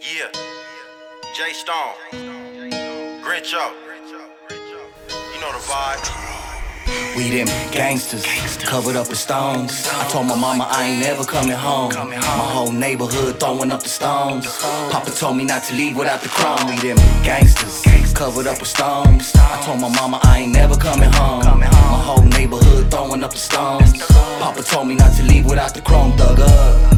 Yeah. Jay Stone. Grinch-O. You know the vibe. We them gangsters, covered up with stones. I told my mama I ain't never coming home. My whole neighborhood throwing up the stones. Papa told me not to leave without the chrome. We them gangsters, covered up with stones. I told my mama I ain't never coming home. My whole neighborhood throwing up the stones. Papa told me not to leave without the chrome. Thug up,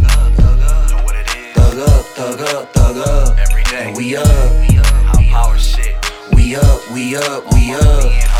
we up, we up.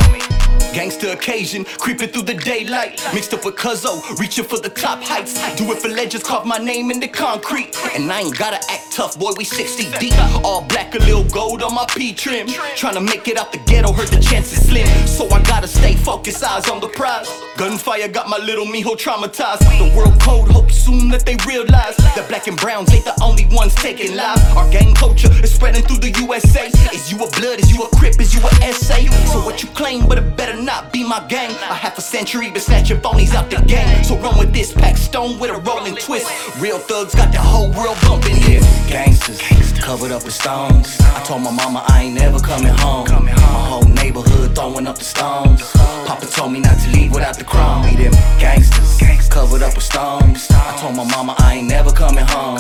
Gangster occasion, creeping through the daylight. Mixed up with Cuzzo, reaching for the top heights. Do it for legends, carve my name in the concrete. And I ain't gotta act tough, boy, we 60 deep. All black, a little gold on my P trim. Trying to make it out the ghetto, heard the chances slim. So I gotta stay focused, eyes on the prize. Gunfire got my little mijo traumatized. The world code, hope soon that they realize that black and browns ain't the ones taking lives. Our gang culture is spreading through the USA. Is you a blood? Is you a crip? Is you a SA? So what you claim, but it better not be my gang. A half a century been snatching phonies out the game. So run with this pack stone with a rolling twist. Real thugs got the whole world bumping. Gangsters covered up with stones. I told my mama I ain't never coming home. My whole neighborhood throwing up the stones. Papa told me not to leave without the chrome. We them gangsters covered up with stones. I told my mama I ain't never coming home.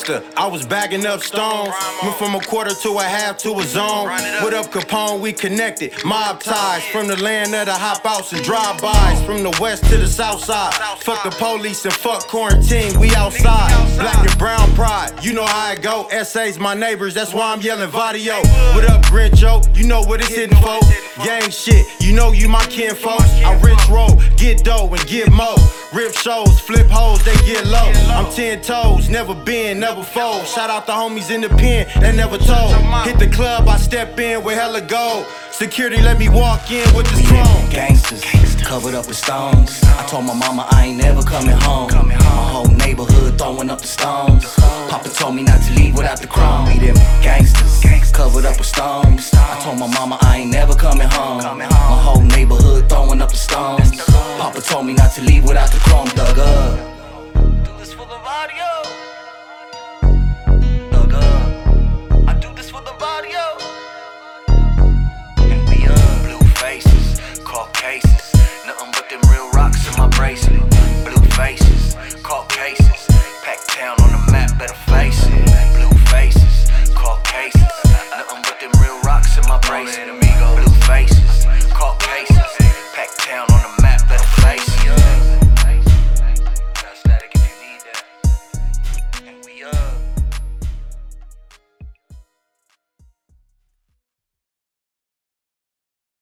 Hustler. I was bagging up stones. Went from a quarter to a half to a zone. What up, Capone? We connected. Mob ties from the land of the hop outs and drive-bys. From the west to the south side. Fuck the police and fuck quarantine. We outside. Black and brown pride. You know how it go. SA's my neighbors. That's why I'm yelling Vadio. What up, Grinch-O? You know what it's hitting for. Gang shit. You know you my kinfolk. I rich roll, get dough and get mo. Rip shows, flip hoes, they get low. I'm ten toes, never been, never fold. Shout out the homies in the pen they never told. Hit the club, I step in with hella gold. Security let me walk in with the throne. Gangsters, covered up with stones. I told my mama I ain't never coming home. My whole neighborhood throwing up the stones. Papa told me not to leave without the chrome. We them gangsters, covered up with stones. I told my mama I ain't never coming home. My whole neighborhood throwing up the stones. Papa told me not to leave without the chrome.